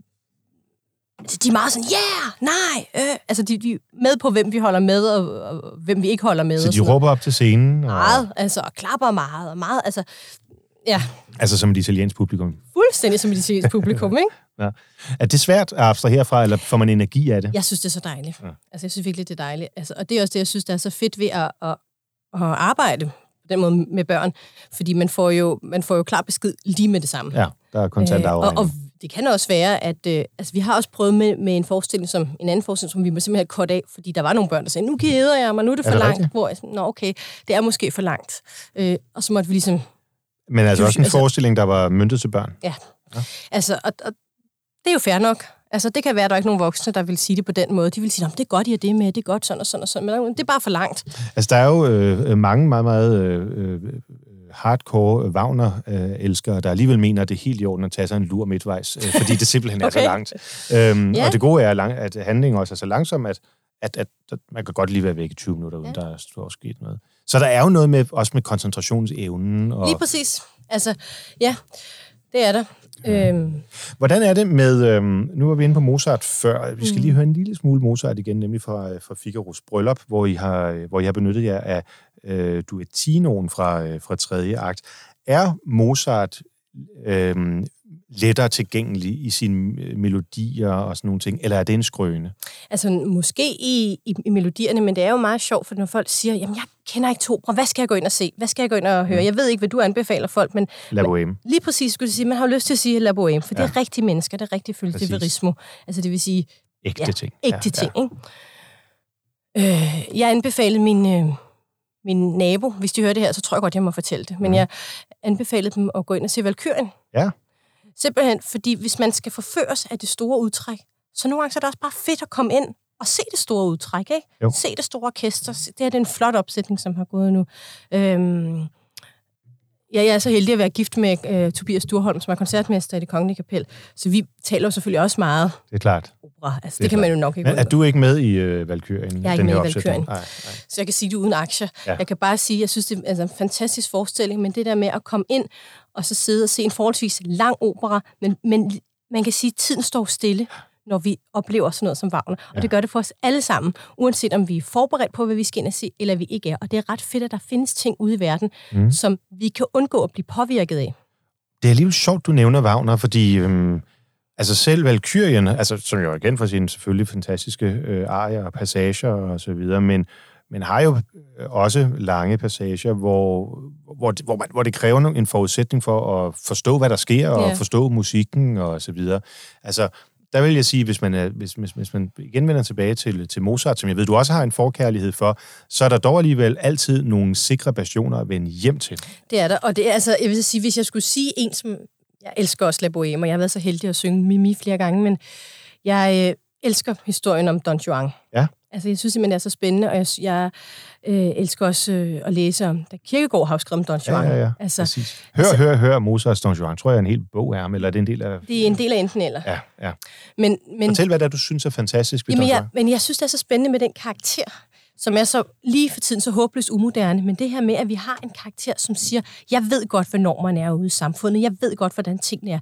de er meget sådan, yeah, nej, øh. altså de, de er med på, hvem vi holder med, og, og hvem vi ikke holder med. Så de sådan noget. råber op til scenen? Og, meget, altså, og klapper meget, og meget, altså, ja, altså som et italiensk publikum. fuldstændig som et publikum, ikke? Ja. Er det svært at abstrahere fra, eller får man energi af det? Jeg synes, det er så dejligt. Ja. Altså, jeg synes virkelig, det er dejligt. Altså, og det er også det, jeg synes, der er så fedt ved at, at, at arbejde på den måde med børn. Fordi man får jo, man får jo klar besked lige med det samme. Ja, der er kontant Øh, og, og det kan også være, at øh, altså, vi har også prøvet med, med en forestilling, som en anden forestilling, som vi må simpelthen have kort af, fordi der var nogle børn, der sagde, nu keder jeg mig, nu er det Er for det langt. rigtigt? Hvor jeg sådan, Nå, okay, det er måske for langt. Øh, og så måtte vi ligesom Men altså også en altså- forestilling, der var myndet til børn. Altså, og, og det er jo fair nok. Altså, det kan være, at der er ikke nogen voksne, der vil sige det på den måde. De vil sige, "Nå, men det er godt, I har det med, det er godt sådan og sådan og sådan. Men det er bare for langt. Altså, der er jo øh, mange meget, meget øh, øh, hardcore Wagner-elskere, der alligevel mener, at det er helt i orden at tage sig en lur midtvejs, øh, fordi det simpelthen er så Okay. langt. Øhm, Ja. Og det gode er, at handlingen også er så langsom, at, at, at, at man kan godt lige være væk i 20 minutter, uden Ja. der er stort sket noget. Så der er jo noget med, også med koncentrationsevnen. Og, Lige præcis. Altså, ja, det er der. Øhm, Hvordan er det med, øhm, nu var vi inde på Mozart før, vi skal lige høre en lille smule Mozart igen, nemlig fra, øh, fra Figaros bryllup, hvor I har, øh, hvor I har benyttet jer af øh, duettinoen fra, øh, fra tredje akt. Er Mozart øhm, lettere tilgængelig i sine øh, melodier og sådan nogle ting, eller er det en skrøne? altså, måske i, i, i melodierne, men det er jo meget sjovt, for når folk siger, jamen, jeg kender ikke to hvad skal jeg gå ind og se? Hvad skal jeg gå ind og høre? Jeg ved ikke, hvad du anbefaler folk, men La Boheme. lige præcis skulle jeg sige, man har jo lyst til at sige La Boheme, for ja. det er rigtige mennesker, det er rigtig Præcis. følelsesverismo. Altså, det vil sige, Ægte Ja, ting. ægte ting, ikke? Øh, jeg anbefalede min, øh, min nabo, hvis de hører det her, så tror jeg godt, jeg må fortælle det, men Mhm. jeg anbefalede dem at gå ind og se Valkyrien. Ja. Simpelthen, fordi hvis man skal forføres af det store udtræk, så nogle gange så er det også bare fedt at komme ind og se det store udtræk, ikke? Jo. Se det store orkester. Det her det er en flot opsætning, som har gået nu. Øhm, ja, jeg er så heldig at være gift med øh, Tobias Durholm, som er koncertmester i det kongelige kapel. Så vi taler jo selvfølgelig også meget Det er klart. opera. Altså, det, det kan man klart. jo nok ikke Men er du ikke med i øh, Valkyrien? Jeg er ikke med i? Valkyrien. Nej, nej. Så jeg kan sige det uden aktier. Ja. Jeg kan bare sige, at jeg synes, det er altså, en fantastisk forestilling, men det der med at komme ind og så sidde og se en forholdsvis lang opera, men, men man kan sige, at tiden står stille, når vi oplever sådan noget som Wagner. Og Ja. det gør det for os alle sammen, uanset om vi er forberedt på, hvad vi skal ind og se, eller vi ikke er. Og det er ret fedt, at der findes ting ude i verden, Mm. som vi kan undgå at blive påvirket af. Det er alligevel sjovt, du nævner Wagner, fordi øhm, altså selv Valkyrien, altså, som jo igen for sine selvfølgelig fantastiske øh, arier og passager og så videre, men, men har jo øh, også lange passager, hvor, hvor, hvor, man, hvor det kræver en forudsætning for at forstå, hvad der sker, og forstå musikken og så videre. Altså, der vil jeg sige, hvis man, er, hvis, hvis, hvis man igen vender tilbage til, til Mozart, som jeg ved, du også har en forkærlighed for, så er der dog alligevel altid nogle sikre bastioner at vende hjem til. Det er der, og det er altså, jeg vil sige, hvis jeg skulle sige en, som jeg elsker også La Boheme, og jeg har været så heldig at synge Mimi flere gange, men jeg øh, elsker historien om Don Juan. Ja. Altså, jeg synes simpelthen, det er så spændende, og jeg, jeg øh, elsker også øh, at læse om, da Kirkegaard har jo skrevet Don Ja, Juan. ja, ja. Altså, Præcis. Hør, hør, hør, Mozarts Don Juan. Tror jeg er en hel bog af ham, eller er det en del af... det er en del af enten eller. Ja, ja. Men, men, Fortæl, hvad det er, du synes er fantastisk ved jamen, Don jeg, Juan. men jeg synes, det er så spændende med den karakter, som er så lige for tiden så håbløst umoderne, men det her med, at vi har en karakter, som siger, jeg ved godt, hvad normerne er ude i samfundet, jeg ved godt, hvordan tingene er,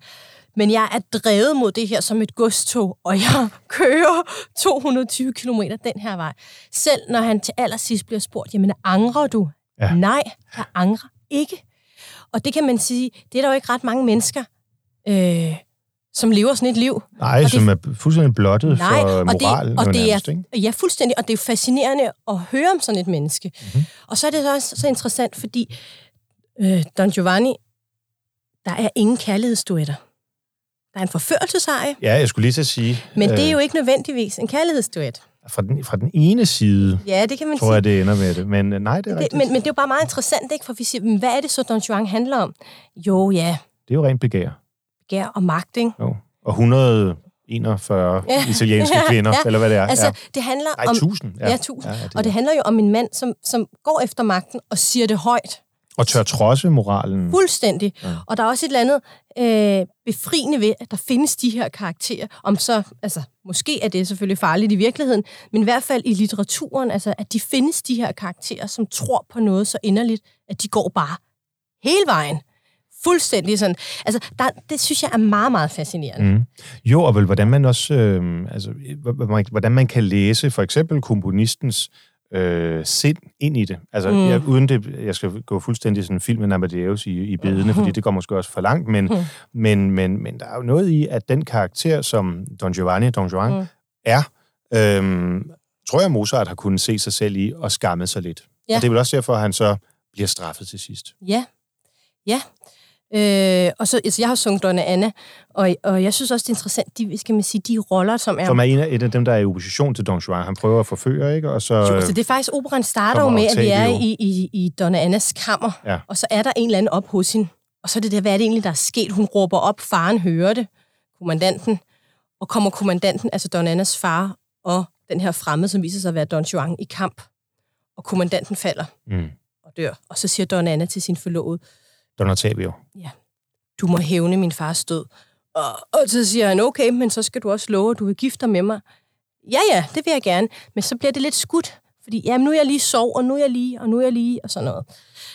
men jeg er drevet mod det her som et godstog, og jeg kører 220 km den her vej. Selv når han til allersidst bliver spurgt, jamen angrer du? Ja. Nej, jeg angrer ikke. Og det kan man sige, det er der jo ikke ret mange mennesker, øh, som lever sådan et liv. Nej, og det- som er fuldstændig blottet Nej, for og det, og det nærmest, er, ikke? ja, fuldstændig, og det er fascinerende at høre om sådan et menneske. Mhm. Mm-hmm. Og så er det også så interessant, fordi øh, Don Giovanni, der er ingen kærlighedsduetter. Der er en forførelseseje, Ja, jeg skulle lige at sige... men øh, det er øh, jo ikke nødvendigvis en kærlighedsduet. Fra den, fra den ene side, Ja, det kan man tror sige. jeg, det ender med det. Men øh, nej, det er det, rigtigt. men, men det er jo bare meget interessant, ikke? For vi siger, hvad er det så, Don Juan handler om? Jo, ja, Det er jo rent begær. Begær og magt, ikke? Jo. Og 141 Ja. italienske Ja, kvinder, ja. eller hvad det er. Altså, ja. det handler Nej, om... 1000. Ja, 1000. Ja, ja, Og det handler jo om en mand, som, som går efter magten og siger det højt. og tør trodse moralen. Fuldstændig. Ja. Ja. Og der er også et eller andet øh, befriende ved, at der findes de her karakterer. Om så, altså, måske er det selvfølgelig farligt i virkeligheden, men i hvert fald i litteraturen, altså, at de findes de her karakterer, som tror på noget så inderligt, at de går bare hele vejen fuldstændig sådan... Altså, der, det synes jeg er meget, meget fascinerende. Mm. Jo, og vel, hvordan man også, øh, altså, hvordan- man kan læse for eksempel komponistens øh, sind ind i det. Altså, mm. jeg, uden det, jeg skal gå fuldstændig sådan filmen Amadeus i, i bedene, fordi det går måske også for langt, men, mm. men, men, men der er jo noget i, at den karakter, som Don Giovanni, Don Juan, mm. er, øh, tror jeg, Mozart har kunnet se sig selv i og skamme sig lidt. Ja. Og det er vel også derfor, at han så bliver straffet til sidst. Ja, ja. Øh, og så, altså, jeg har sunget Donna Anna, og, og jeg synes også, det er interessant, de, skal man sige, de roller, som er... Som er en af, et af dem, der er i opposition til Don Juan. Han prøver at forføre, ikke? Og så, Jo, så det er faktisk, operan starter jo med, at vi er i, i, i Donna Annas kammer, Ja. og så er der en eller anden op hos hende. Og så er det der, hvad er det egentlig, der er sket? Hun råber op, faren hører det, kommandanten, og kommer kommandanten, altså Donna Annas far, og den her fremmede, som viser sig at være Don Juan, i kamp. Og kommandanten falder Mm. og dør. Og så siger Donna Anna til sin forlovede, Don Octavio. du må hævne min fars død. Og, og så siger han, okay, men så skal du også love, at du vil gifte dig med mig. Ja, ja, det vil jeg gerne. Men så bliver det lidt skudt. Fordi, jamen, nu er jeg lige sov, og nu er jeg lige, og nu er jeg lige, og sådan noget.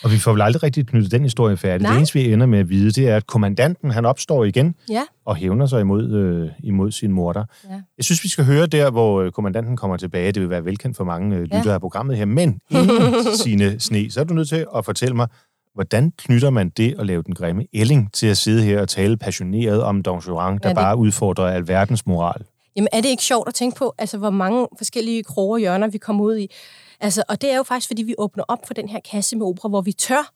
Og vi får vel aldrig rigtig knyttet den historie færdig. Nej. Det eneste, vi ender med at vide, det er, at kommandanten, han opstår igen Ja, og hævner sig imod, øh, imod sin morter. Ja. Jeg synes, vi skal høre der, hvor øh, kommandanten kommer tilbage. Det vil være velkendt for mange øh, lyttere Ja. af programmet her. Men inden sine sne, så er du nødt til at fortælle mig, hvordan knytter man det at lave den grimme ælling til at sidde her og tale passioneret om Don Juan, der Ja, det- bare udfordrer alverdens moral? Jamen, er det ikke sjovt at tænke på, altså, hvor mange forskellige kroge og hjørner, vi kommer ud i? Altså, og det er jo faktisk, fordi vi åbner op for den her kasse med opera, hvor vi tør,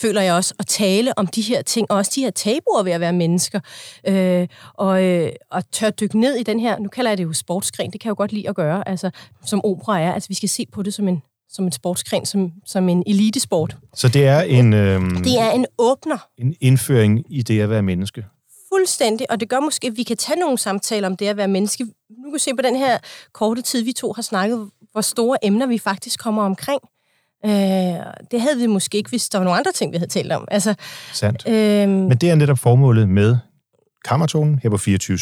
føler jeg også, at tale om de her ting, og også de her tabuer ved at være mennesker, øh, og, øh, og tør dykke ned i den her, nu kalder jeg det jo sportsgren, det kan jeg jo godt lide at gøre, altså, som opera er, altså vi skal se på det som en, som en sportsgren, som, som en elitesport. Så det er en, øh, Det er en åbner, en indføring i det at være menneske. Fuldstændig, og det gør måske, at vi kan tage nogle samtaler om det at være menneske. Nu kan se på den her korte tid, vi to har snakket, hvor store emner vi faktisk kommer omkring. Øh, det havde vi måske ikke, hvis der var nogle andre ting, vi havde talt om. Altså, Sandt. øh, Men det er netop formålet med Kammertonen her på 24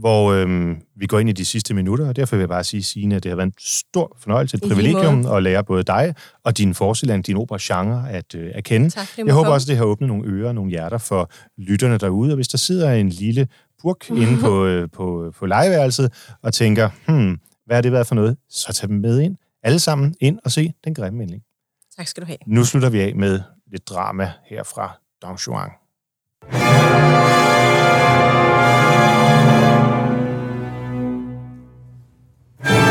hvor øhm, vi går ind i de sidste minutter, og derfor vil jeg bare sige, Signe, at det har været en stor fornøjelse, et privilegium at lære både dig og din forsiland, din opera-genre at, øh, at kende. Tak, jeg håber komme. også, at det har åbnet nogle ører og nogle hjerter for lytterne derude, og hvis der sidder en lille purk inde på, øh, på, på legeværelset og tænker, hmm, hvad har det været for noget, så tag dem med ind. Alle sammen ind og se Den Grimme Melding. tak skal du have. Nu slutter vi af med lidt drama her fra Don Juan. Con Yeah.